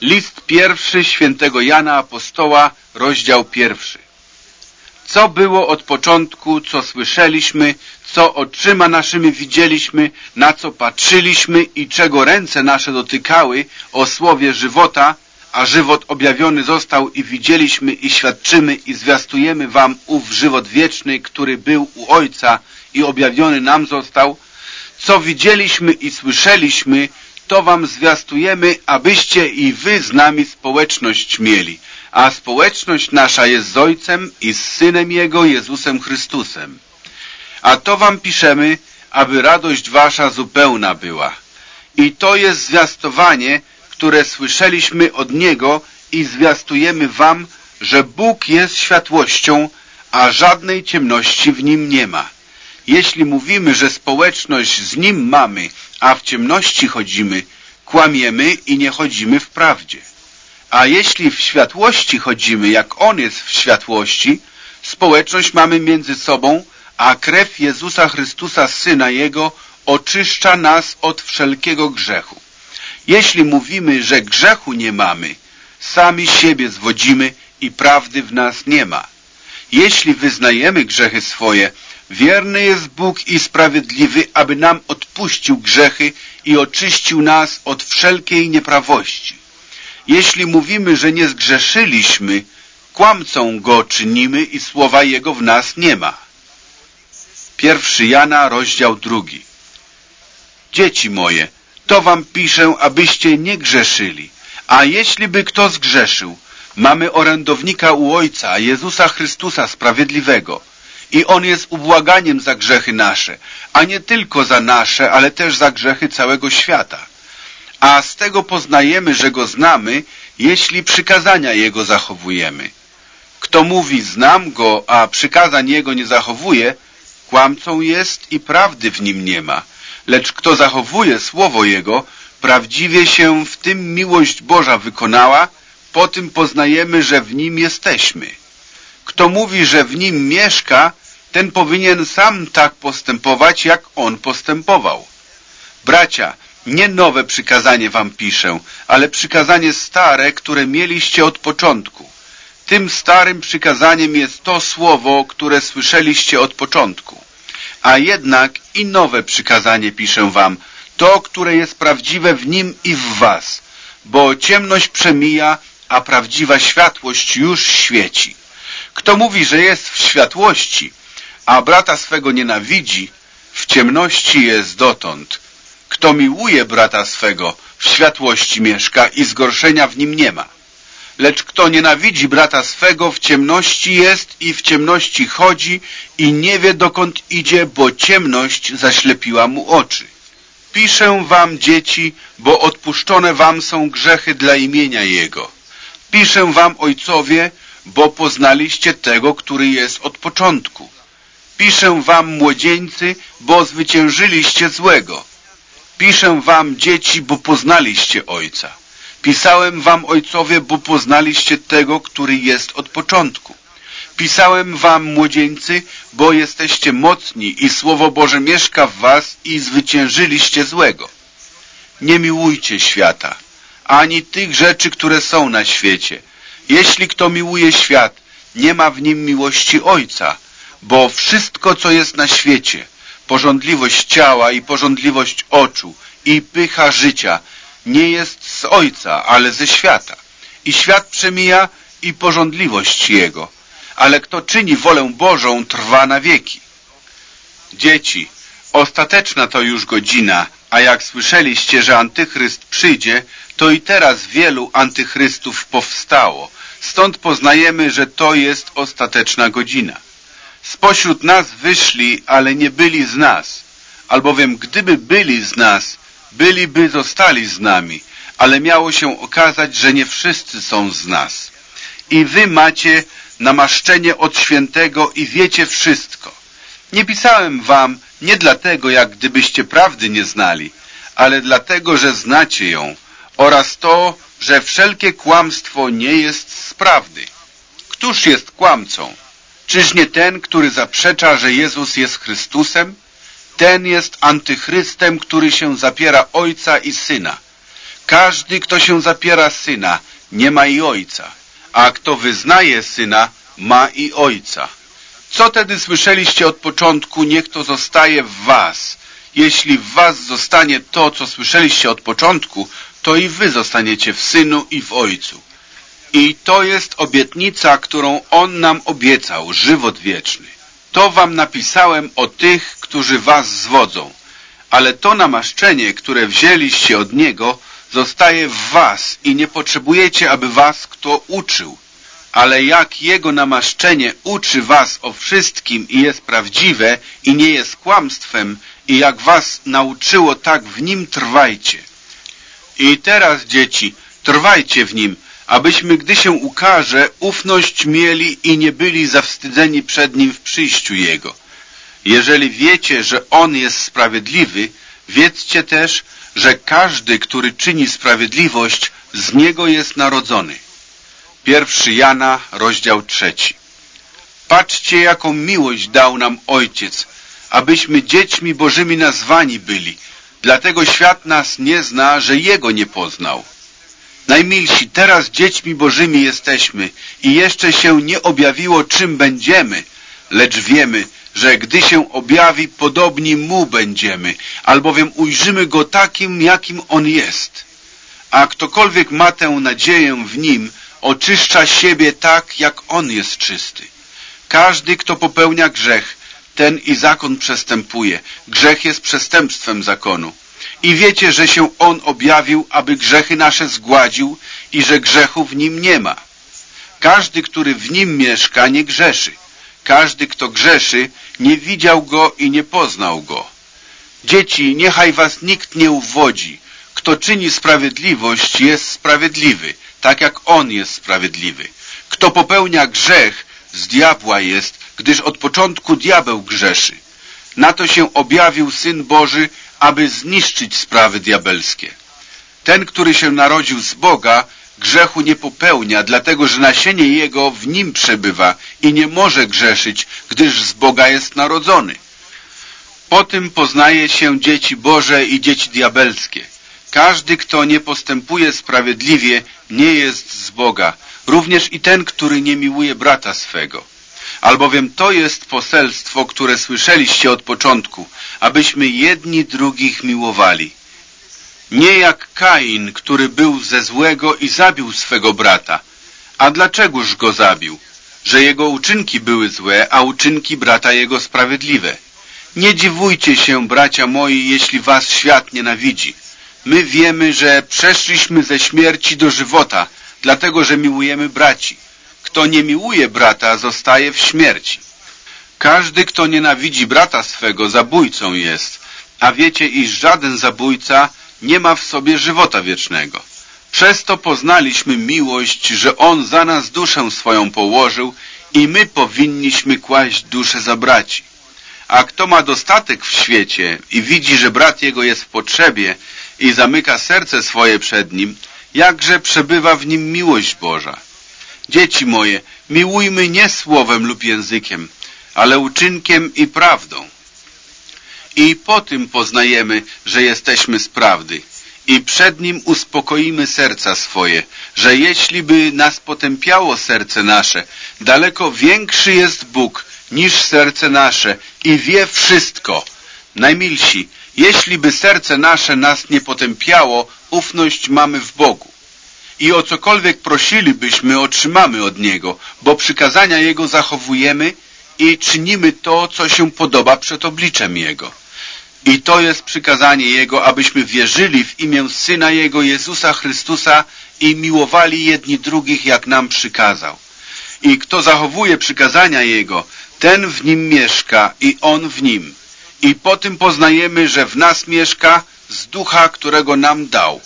List pierwszy świętego Jana Apostoła, rozdział pierwszy. Co było od początku, co słyszeliśmy, co oczyma naszymi widzieliśmy, na co patrzyliśmy i czego ręce nasze dotykały o słowie żywota, a żywot objawiony został i widzieliśmy i świadczymy i zwiastujemy wam ów żywot wieczny, który był u Ojca i objawiony nam został, co widzieliśmy i słyszeliśmy, to wam zwiastujemy, abyście i wy z nami społeczność mieli. A społeczność nasza jest z Ojcem i z Synem Jego, Jezusem Chrystusem. A to wam piszemy, aby radość wasza zupełna była. I to jest zwiastowanie, które słyszeliśmy od Niego i zwiastujemy wam, że Bóg jest światłością, a żadnej ciemności w Nim nie ma. Jeśli mówimy, że społeczność z Nim mamy, a w ciemności chodzimy, kłamiemy i nie chodzimy w prawdzie. A jeśli w światłości chodzimy, jak On jest w światłości, społeczność mamy między sobą, a krew Jezusa Chrystusa, Syna Jego, oczyszcza nas od wszelkiego grzechu. Jeśli mówimy, że grzechu nie mamy, sami siebie zwodzimy i prawdy w nas nie ma. Jeśli wyznajemy grzechy swoje, wierny jest Bóg i sprawiedliwy, aby nam odpuścił grzechy i oczyścił nas od wszelkiej nieprawości. Jeśli mówimy, że nie zgrzeszyliśmy, kłamcą go czynimy i słowa jego w nas nie ma. Pierwszy Jana, rozdział drugi. Dzieci moje, to wam piszę, abyście nie grzeszyli. A jeśli by kto zgrzeszył, mamy orędownika u Ojca, Jezusa Chrystusa Sprawiedliwego. I On jest ubłaganiem za grzechy nasze, a nie tylko za nasze, ale też za grzechy całego świata. A z tego poznajemy, że Go znamy, jeśli przykazania Jego zachowujemy. Kto mówi, znam Go, a przykazań Jego nie zachowuje, kłamcą jest i prawdy w nim nie ma. Lecz kto zachowuje słowo Jego, prawdziwie się w tym miłość Boża wykonała, po tym poznajemy, że w nim jesteśmy. Kto mówi, że w nim mieszka, ten powinien sam tak postępować, jak on postępował. Bracia, nie nowe przykazanie wam piszę, ale przykazanie stare, które mieliście od początku. Tym starym przykazaniem jest to słowo, które słyszeliście od początku. A jednak i nowe przykazanie piszę wam, to, które jest prawdziwe w nim i w was, bo ciemność przemija, a prawdziwa światłość już świeci. Kto mówi, że jest w światłości, a brata swego nienawidzi, w ciemności jest dotąd. Kto miłuje brata swego, w światłości mieszka i zgorszenia w nim nie ma. Lecz kto nienawidzi brata swego, w ciemności jest i w ciemności chodzi i nie wie dokąd idzie, bo ciemność zaślepiła mu oczy. Piszę wam, dzieci, bo odpuszczone wam są grzechy dla imienia Jego. Piszę wam, ojcowie, bo poznaliście tego, który jest od początku. Piszę wam, młodzieńcy, bo zwyciężyliście złego. Piszę wam, dzieci, bo poznaliście Ojca. Pisałem wam, ojcowie, bo poznaliście tego, który jest od początku. Pisałem wam, młodzieńcy, bo jesteście mocni i Słowo Boże mieszka w was i zwyciężyliście złego. Nie miłujcie świata, ani tych rzeczy, które są na świecie. Jeśli kto miłuje świat, nie ma w nim miłości Ojca, bo wszystko, co jest na świecie, pożądliwość ciała i pożądliwość oczu i pycha życia, nie jest z Ojca, ale ze świata. I świat przemija i pożądliwość Jego, ale kto czyni wolę Bożą, trwa na wieki. Dzieci, ostateczna to już godzina, a jak słyszeliście, że antychryst przyjdzie, to i teraz wielu antychrystów powstało. Stąd poznajemy, że to jest ostateczna godzina. Spośród nas wyszli, ale nie byli z nas, albowiem gdyby byli z nas, byliby zostali z nami, ale miało się okazać, że nie wszyscy są z nas. I wy macie namaszczenie od świętego i wiecie wszystko. Nie pisałem wam nie dlatego, jak gdybyście prawdy nie znali, ale dlatego, że znacie ją oraz to, że wszelkie kłamstwo nie jest z prawdy. Któż jest kłamcą? Czyż nie ten, który zaprzecza, że Jezus jest Chrystusem? Ten jest antychrystem, który się zapiera Ojca i Syna. Każdy, kto się zapiera syna, nie ma i ojca, a kto wyznaje syna, ma i ojca. Co tedy słyszeliście od początku, niech to zostaje w was. Jeśli w was zostanie to, co słyszeliście od początku, to i wy zostaniecie w synu i w ojcu. I to jest obietnica, którą On nam obiecał, żywot wieczny. To wam napisałem o tych, którzy was zwodzą. Ale to namaszczenie, które wzięliście od Niego, zostaje w was i nie potrzebujecie, aby was kto uczył. Ale jak Jego namaszczenie uczy was o wszystkim i jest prawdziwe i nie jest kłamstwem i jak was nauczyło, tak w Nim trwajcie. I teraz, dzieci, trwajcie w Nim, abyśmy, gdy się ukaże, ufność mieli i nie byli zawstydzeni przed Nim w przyjściu Jego. Jeżeli wiecie, że On jest sprawiedliwy, wiedzcie też, że każdy, który czyni sprawiedliwość, z Niego jest narodzony. Pierwszy Jana, rozdział trzeci. Patrzcie, jaką miłość dał nam Ojciec, abyśmy dziećmi Bożymi nazwani byli. Dlatego świat nas nie zna, że Jego nie poznał. Najmilsi, teraz dziećmi Bożymi jesteśmy i jeszcze się nie objawiło, czym będziemy, lecz wiemy, że gdy się objawi, podobni Mu będziemy, albowiem ujrzymy Go takim, jakim On jest. A ktokolwiek ma tę nadzieję w Nim, oczyszcza siebie tak, jak On jest czysty. Każdy, kto popełnia grzech, ten i zakon przestępuje. Grzech jest przestępstwem zakonu. I wiecie, że się On objawił, aby grzechy nasze zgładził i że grzechu w Nim nie ma. Każdy, który w Nim mieszka, nie grzeszy. Każdy, kto grzeszy, nie widział Go i nie poznał Go. Dzieci, niechaj was nikt nie uwodzi. Kto czyni sprawiedliwość, jest sprawiedliwy, tak jak On jest sprawiedliwy. Kto popełnia grzech, z diabła jest, gdyż od początku diabeł grzeszy. Na to się objawił Syn Boży, aby zniszczyć sprawy diabelskie. Ten, który się narodził z Boga, grzechu nie popełnia, dlatego że nasienie jego w nim przebywa i nie może grzeszyć, gdyż z Boga jest narodzony. Po tym poznaje się dzieci Boże i dzieci diabelskie. Każdy, kto nie postępuje sprawiedliwie, nie jest z Boga, również i ten, który nie miłuje brata swego. Albowiem to jest poselstwo, które słyszeliście od początku, abyśmy jedni drugich miłowali. Nie jak Kain, który był ze złego i zabił swego brata. A dlaczegoż go zabił? Że jego uczynki były złe, a uczynki brata jego sprawiedliwe. Nie dziwujcie się, bracia moi, jeśli was świat nienawidzi. My wiemy, że przeszliśmy ze śmierci do żywota, dlatego że miłujemy braci. Kto nie miłuje brata, zostaje w śmierci. Każdy, kto nienawidzi brata swego, zabójcą jest, a wiecie, iż żaden zabójca nie ma w sobie żywota wiecznego. Przez to poznaliśmy miłość, że On za nas duszę swoją położył i my powinniśmy kłaść duszę za braci. A kto ma dostatek w świecie i widzi, że brat jego jest w potrzebie i zamyka serce swoje przed nim, jakże przebywa w nim miłość Boża. Dzieci moje, miłujmy nie słowem lub językiem, ale uczynkiem i prawdą. I po tym poznajemy, że jesteśmy z prawdy. I przed Nim uspokoimy serca swoje, że jeśli by nas potępiało serce nasze, daleko większy jest Bóg niż serce nasze i wie wszystko. Najmilsi, jeśli by serce nasze nas nie potępiało, ufność mamy w Bogu. I o cokolwiek prosilibyśmy, otrzymamy od Niego, bo przykazania Jego zachowujemy i czynimy to, co się podoba przed obliczem Jego. I to jest przykazanie Jego, abyśmy wierzyli w imię Syna Jego, Jezusa Chrystusa i miłowali jedni drugich, jak nam przykazał. I kto zachowuje przykazania Jego, ten w nim mieszka i On w nim. I po tym poznajemy, że w nas mieszka z ducha, którego nam dał.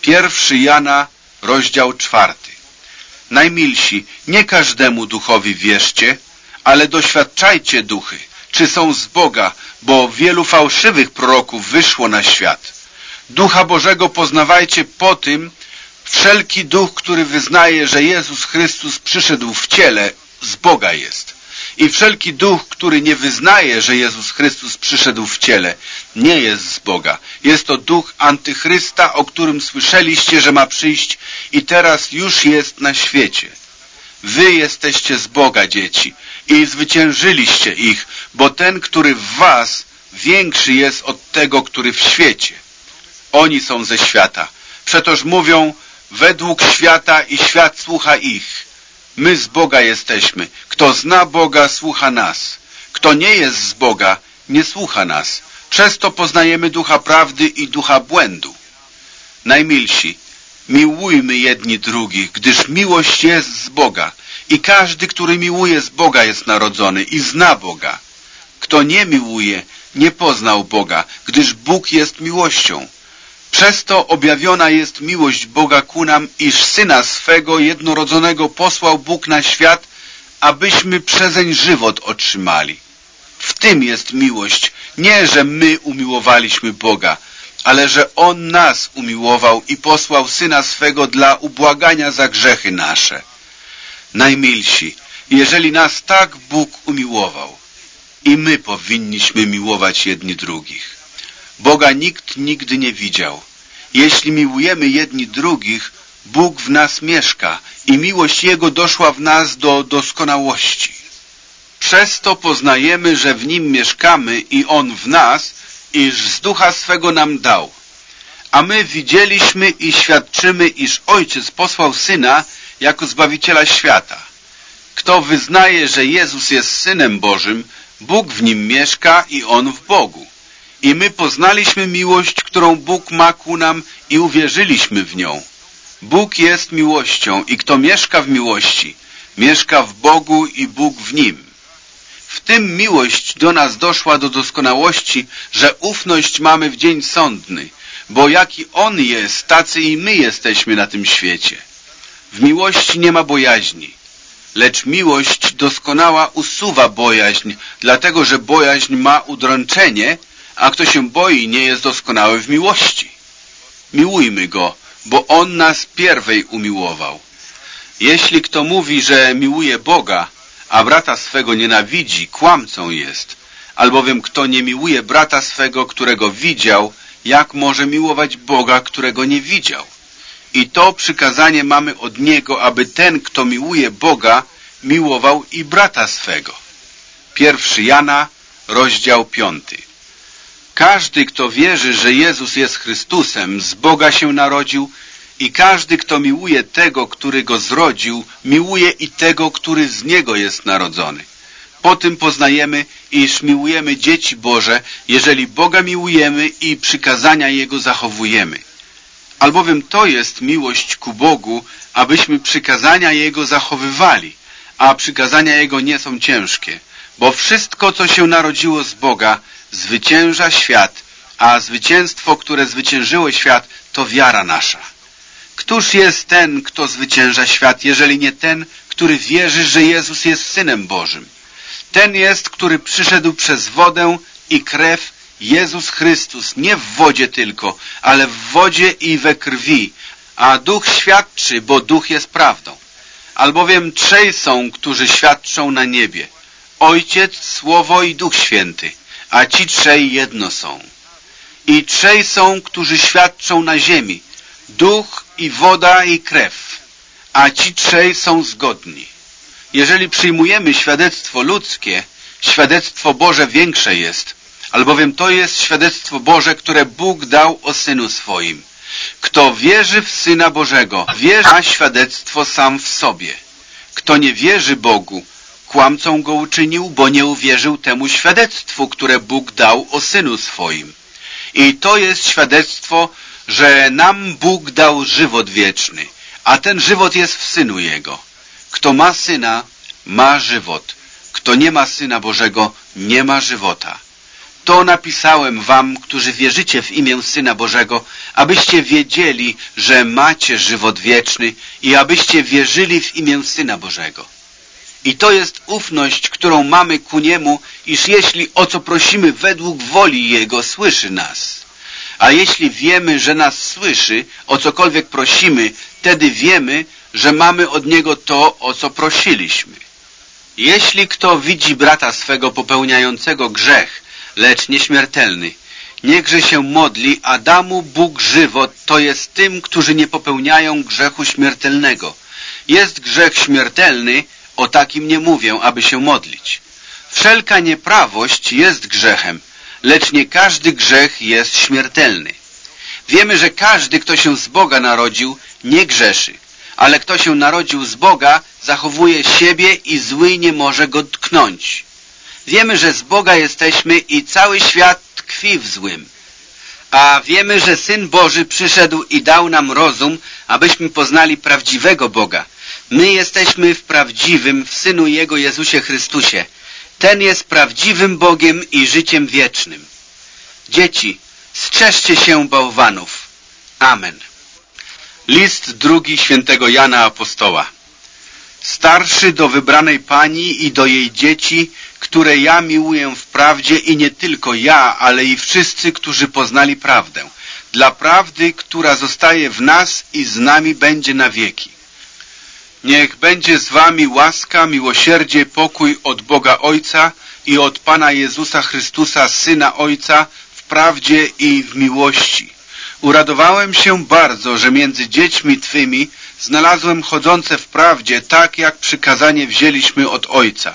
Pierwszy Jana, rozdział czwarty. Najmilsi, nie każdemu duchowi wierzcie, ale doświadczajcie duchy, czy są z Boga, bo wielu fałszywych proroków wyszło na świat. Ducha Bożego poznawajcie po tym, wszelki duch, który wyznaje, że Jezus Chrystus przyszedł w ciele, z Boga jest. I wszelki duch, który nie wyznaje, że Jezus Chrystus przyszedł w ciele, nie jest z Boga. Jest to duch antychrysta, o którym słyszeliście, że ma przyjść i teraz już jest na świecie. Wy jesteście z Boga, dzieci, i zwyciężyliście ich, bo ten, który w was, większy jest od tego, który w świecie. Oni są ze świata. Przetoż mówią według świata i świat słucha ich. My z Boga jesteśmy. Kto zna Boga, słucha nas. Kto nie jest z Boga, nie słucha nas. Przez to poznajemy ducha prawdy i ducha błędu. Najmilsi, miłujmy jedni drugich, gdyż miłość jest z Boga i każdy, który miłuje z Boga jest narodzony i zna Boga. Kto nie miłuje, nie poznał Boga, gdyż Bóg jest miłością. Przez to objawiona jest miłość Boga ku nam, iż Syna swego jednorodzonego posłał Bóg na świat, abyśmy przezeń żywot otrzymali. W tym jest miłość, nie że my umiłowaliśmy Boga, ale że On nas umiłował i posłał Syna swego dla ubłagania za grzechy nasze. Najmilsi, jeżeli nas tak Bóg umiłował, i my powinniśmy miłować jedni drugich. Boga nikt nigdy nie widział. Jeśli miłujemy jedni drugich, Bóg w nas mieszka i miłość Jego doszła w nas do doskonałości. Przez to poznajemy, że w Nim mieszkamy i On w nas, iż z ducha swego nam dał. A my widzieliśmy i świadczymy, iż Ojciec posłał Syna jako Zbawiciela świata. Kto wyznaje, że Jezus jest Synem Bożym, Bóg w nim mieszka i On w Bogu. I my poznaliśmy miłość, którą Bóg ma ku nam i uwierzyliśmy w nią. Bóg jest miłością i kto mieszka w miłości, mieszka w Bogu i Bóg w nim. W tym miłość do nas doszła do doskonałości, że ufność mamy w dzień sądny, bo jaki On jest, tacy i my jesteśmy na tym świecie. W miłości nie ma bojaźni, lecz miłość doskonała usuwa bojaźń, dlatego że bojaźń ma udręczenie, a kto się boi, nie jest doskonały w miłości. Miłujmy Go, bo On nas pierwej umiłował. Jeśli kto mówi, że miłuje Boga, a brata swego nienawidzi, kłamcą jest. Albowiem kto nie miłuje brata swego, którego widział, jak może miłować Boga, którego nie widział? I to przykazanie mamy od Niego, aby ten, kto miłuje Boga, miłował i brata swego. Pierwszy Jana, rozdział piąty. Każdy, kto wierzy, że Jezus jest Chrystusem, z Boga się narodził i każdy, kto miłuje tego, który go zrodził, miłuje i tego, który z niego jest narodzony. Po tym poznajemy, iż miłujemy dzieci Boże, jeżeli Boga miłujemy i przykazania Jego zachowujemy. Albowiem to jest miłość ku Bogu, abyśmy przykazania Jego zachowywali, a przykazania Jego nie są ciężkie, bo wszystko, co się narodziło z Boga, zwycięża świat, a zwycięstwo, które zwyciężyło świat, to wiara nasza. Któż jest ten, kto zwycięża świat, jeżeli nie ten, który wierzy, że Jezus jest Synem Bożym? Ten jest, który przyszedł przez wodę i krew Jezus Chrystus, nie w wodzie tylko, ale w wodzie i we krwi, a Duch świadczy, bo Duch jest prawdą. Albowiem trzej są, którzy świadczą na niebie. Ojciec, Słowo i Duch Święty, a ci trzej jedno są. I trzej są, którzy świadczą na ziemi. Duch i woda i krew, a ci trzej są zgodni. Jeżeli przyjmujemy świadectwo ludzkie, świadectwo Boże większe jest, albowiem to jest świadectwo Boże, które Bóg dał o Synu swoim. Kto wierzy w Syna Bożego, wierzy na świadectwo sam w sobie. Kto nie wierzy Bogu, kłamcą go uczynił, bo nie uwierzył temu świadectwu, które Bóg dał o Synu swoim. I to jest świadectwo, że nam Bóg dał żywot wieczny, a ten żywot jest w Synu Jego. Kto ma Syna, ma żywot. Kto nie ma Syna Bożego, nie ma żywota. To napisałem wam, którzy wierzycie w imię Syna Bożego, abyście wiedzieli, że macie żywot wieczny i abyście wierzyli w imię Syna Bożego. I to jest ufność, którą mamy ku Niemu, iż jeśli o co prosimy według woli Jego, słyszy nas. A jeśli wiemy, że nas słyszy, o cokolwiek prosimy, wtedy wiemy, że mamy od Niego to, o co prosiliśmy. Jeśli kto widzi brata swego popełniającego grzech, lecz nieśmiertelny, niechże się modli, a da mu Bóg żywot, to jest tym, którzy nie popełniają grzechu śmiertelnego. Jest grzech śmiertelny, o takim nie mówię, aby się modlić. Wszelka nieprawość jest grzechem, lecz nie każdy grzech jest śmiertelny. Wiemy, że każdy, kto się z Boga narodził, nie grzeszy, ale kto się narodził z Boga, zachowuje siebie i zły nie może go tknąć. Wiemy, że z Boga jesteśmy i cały świat tkwi w złym. A wiemy, że Syn Boży przyszedł i dał nam rozum, abyśmy poznali prawdziwego Boga. My jesteśmy w prawdziwym, w Synu Jego Jezusie Chrystusie. Ten jest prawdziwym Bogiem i życiem wiecznym. Dzieci, strzeżcie się bałwanów. Amen. List drugi świętego Jana Apostoła. Starszy do wybranej pani i do jej dzieci, które ja miłuję w prawdzie i nie tylko ja, ale i wszyscy, którzy poznali prawdę. Dla prawdy, która zostaje w nas i z nami będzie na wieki. Niech będzie z wami łaska, miłosierdzie, pokój od Boga Ojca i od Pana Jezusa Chrystusa, Syna Ojca, w prawdzie i w miłości. Uradowałem się bardzo, że między dziećmi Twymi znalazłem chodzące w prawdzie, tak jak przykazanie wzięliśmy od Ojca.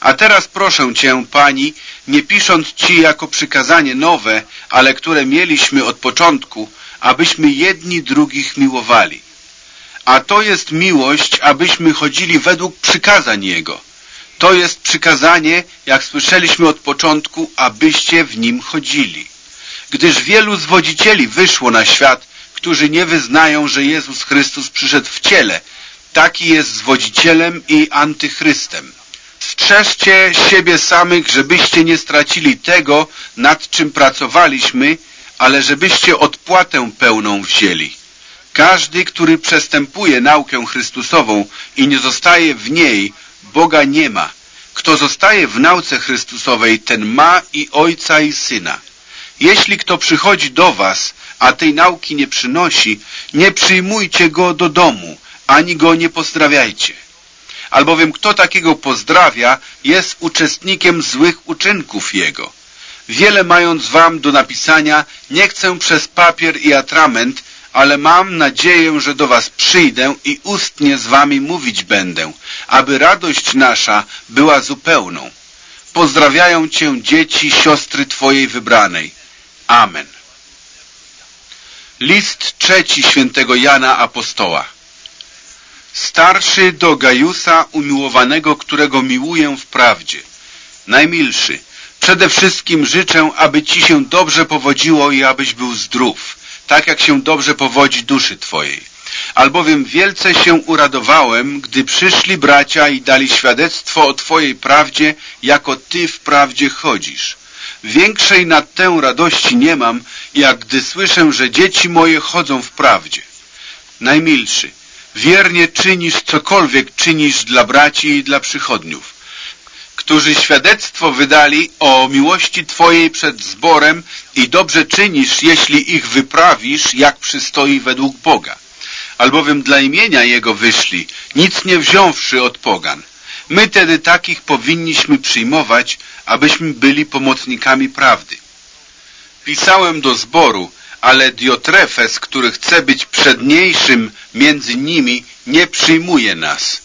A teraz proszę Cię, Pani, nie pisząc Ci jako przykazanie nowe, ale które mieliśmy od początku, abyśmy jedni drugich miłowali. A to jest miłość, abyśmy chodzili według przykazań Jego. To jest przykazanie, jak słyszeliśmy od początku, abyście w nim chodzili. Gdyż wielu zwodzicieli wyszło na świat, którzy nie wyznają, że Jezus Chrystus przyszedł w ciele. Taki jest zwodzicielem i antychrystem. Strzeżcie siebie samych, żebyście nie stracili tego, nad czym pracowaliśmy, ale żebyście odpłatę pełną wzięli. Każdy, który przestępuje naukę Chrystusową i nie zostaje w niej, Boga nie ma. Kto zostaje w nauce Chrystusowej, ten ma i Ojca i Syna. Jeśli kto przychodzi do was, a tej nauki nie przynosi, nie przyjmujcie go do domu, ani go nie pozdrawiajcie. Albowiem kto takiego pozdrawia, jest uczestnikiem złych uczynków jego. Wiele mając wam do napisania, nie chcę przez papier i atrament, ale mam nadzieję, że do was przyjdę i ustnie z wami mówić będę, aby radość nasza była zupełną. Pozdrawiają cię dzieci, siostry twojej wybranej. Amen. List trzeci świętego Jana Apostoła. Starszy do Gajusa, umiłowanego, którego miłuję w prawdzie. Najmilszy, przede wszystkim życzę, aby ci się dobrze powodziło i abyś był zdrów, tak jak się dobrze powodzi duszy twojej. Albowiem wielce się uradowałem, gdy przyszli bracia i dali świadectwo o twojej prawdzie, jako ty w prawdzie chodzisz. Większej nad tę radości nie mam, jak gdy słyszę, że dzieci moje chodzą w prawdzie. Najmilszy, wiernie czynisz cokolwiek czynisz dla braci i dla przychodniów, którzy świadectwo wydali o miłości Twojej przed zborem i dobrze czynisz, jeśli ich wyprawisz, jak przystoi według Boga. Albowiem dla imienia Jego wyszli, nic nie wziąwszy od pogan. My tedy takich powinniśmy przyjmować, abyśmy byli pomocnikami prawdy. Pisałem do zboru, ale Diotrefes, który chce być przedniejszym między nimi, nie przyjmuje nas.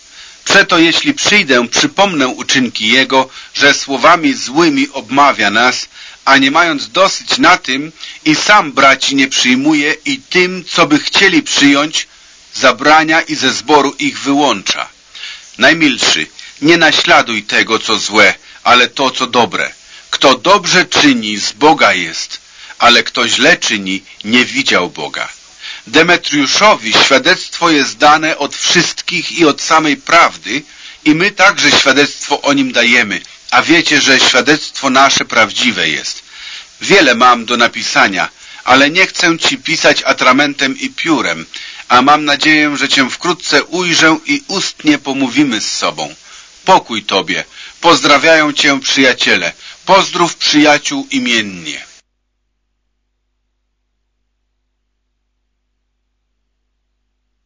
Przeto jeśli przyjdę, przypomnę uczynki Jego, że słowami złymi obmawia nas, a nie mając dosyć na tym i sam braci nie przyjmuje i tym, co by chcieli przyjąć, zabrania i ze zboru ich wyłącza. Najmilszy, nie naśladuj tego, co złe, ale to, co dobre. Kto dobrze czyni, z Boga jest, ale kto źle czyni, nie widział Boga. Demetriuszowi świadectwo jest dane od wszystkich i od samej prawdy i my także świadectwo o nim dajemy, a wiecie, że świadectwo nasze prawdziwe jest. Wiele mam do napisania, ale nie chcę ci pisać atramentem i piórem, a mam nadzieję, że cię wkrótce ujrzę i ustnie pomówimy z sobą. Pokój Tobie. Pozdrawiają Cię przyjaciele. Pozdrów przyjaciół imiennie.